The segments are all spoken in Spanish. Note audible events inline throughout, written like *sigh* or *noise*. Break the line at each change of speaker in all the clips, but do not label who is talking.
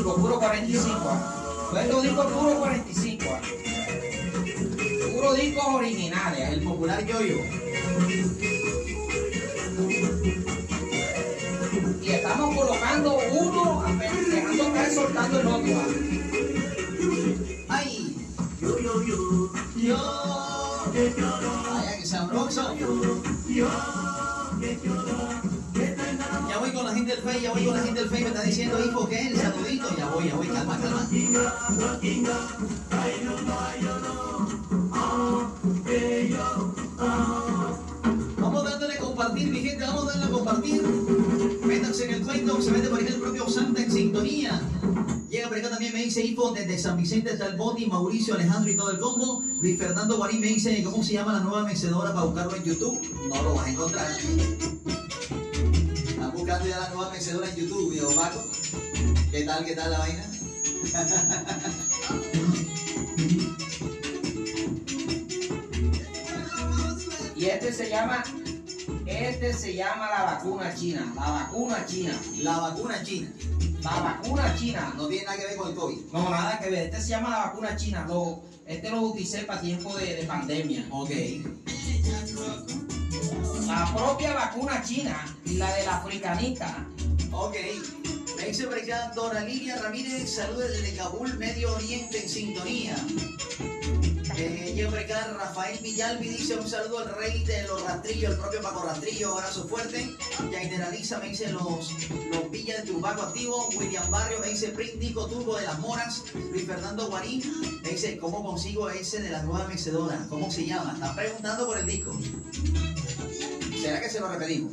disco, puro 45. Pues estos discos puro 45. Puro discos originales.
El popular yoyo.
Y estamos colocando uno, apenas dejando caer soltando el otro.
¡Ay! Yo, yo, yo. Yo. Vaya que sabroso. Ya voy Face, ya voy con la gente del Face, me está diciendo hijo que el saludito, ya voy, ya voy, calma, calma. Vamos dándole a compartir, mi gente, vamos dándole compartir. Métanse en el Facebook, se mete por acá el propio Santa en sintonía. Llega por acá también, me dice Info desde San Vicente hasta el Boti, Mauricio, Alejandro y todo el combo. Luis Fernando Guarín me dice, ¿cómo se llama la nueva mecedora para buscarlo en YouTube? No lo vas a encontrar. Buscando ya la nueva mecedora en YouTube, viejo Paco. ¿Qué tal, qué tal la vaina? *laughs*
Y este se llama, este se llama la vacuna china. La vacuna china.
La vacuna china.
La vacuna china.
No tiene nada que ver con el COVID.
No, nada que ver. Este se llama la vacuna china. Lo, este lo utilicé para tiempo de, de pandemia.
Ok.
Propia vacuna china y la de la africanita.
Ok. Me dice por acá Dora Lilia Ramírez, saludos desde Kabul, Medio Oriente en sintonía. Eh, por acá Rafael Villalbi, dice un saludo al rey de los rastrillos, el propio Paco Rastrillo, abrazo fuerte. Generaliza me dice los, los villas de Turbaco activo. William Barrio me dice Print Disco Turbo de las Moras. Luis Fernando Guarín me dice cómo consigo ese de la nueva mecedora, cómo se llama. Están preguntando por el disco. ¿Será que se lo repetimos?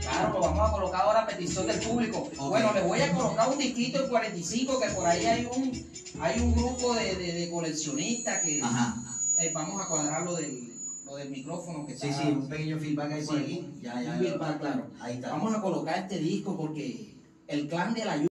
Claro, lo vamos a colocar ahora a petición del público. Bueno, le voy a colocar un disquito en 45 que por ahí hay un, hay un grupo de, de- de coleccionistas que
Ajá.
eh, vamos a cuadrar lo del, lo del micrófono que
Sí,
está.
sí, un pequeño feedback ahí por
Sí,
aquí. Ya, ya,
un
ya.
feedback, claro.
Ahí está.
Vamos a colocar este disco porque el clan de la